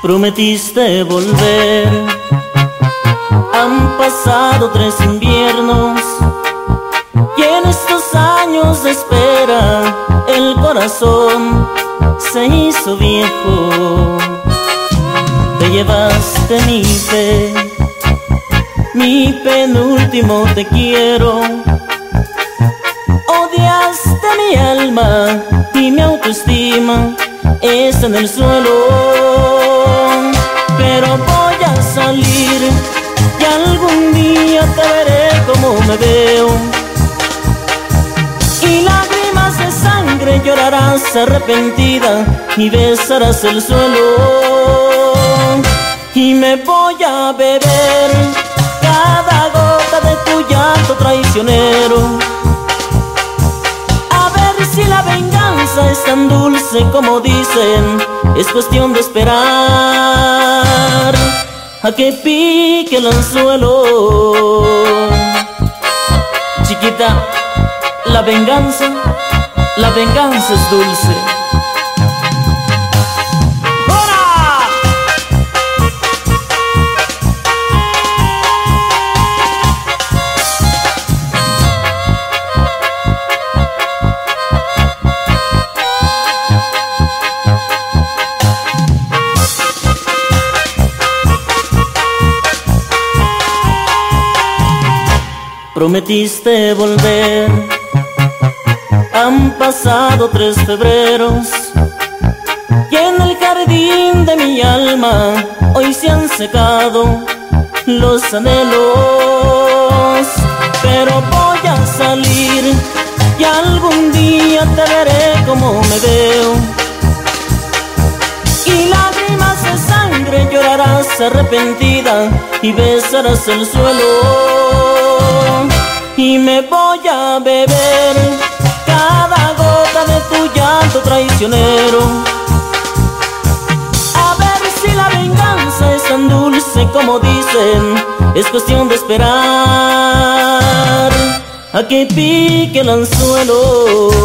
Prometiste volver. Han pasado tres inviernos y en estos años de espera el corazón se hizo viejo. Te llevaste mi fe, mi penúltimo te quiero. Odiaste mi alma y mi autoestima está en el suelo algún día te veré como me veo. Y lágrimas de sangre llorarás arrepentida y besarás el suelo. Y me voy a beber cada gota de tu llanto traicionero. A ver si la venganza es tan dulce como dicen, es cuestión de esperar a que pique el anzuelo. Chiquita, la venganza, la venganza es dulce. Prometiste volver. Han pasado tres febreros y en el jardín de mi alma hoy se han secado los anhelos. Pero voy a salir y algún día te veré como me veo. Y lágrimas de sangre llorarás arrepentida y besarás el suelo y me voy a beber cada gota de tu llanto traicionero. A ver si la venganza es tan dulce como dicen, es cuestión de esperar a que pique el anzuelo.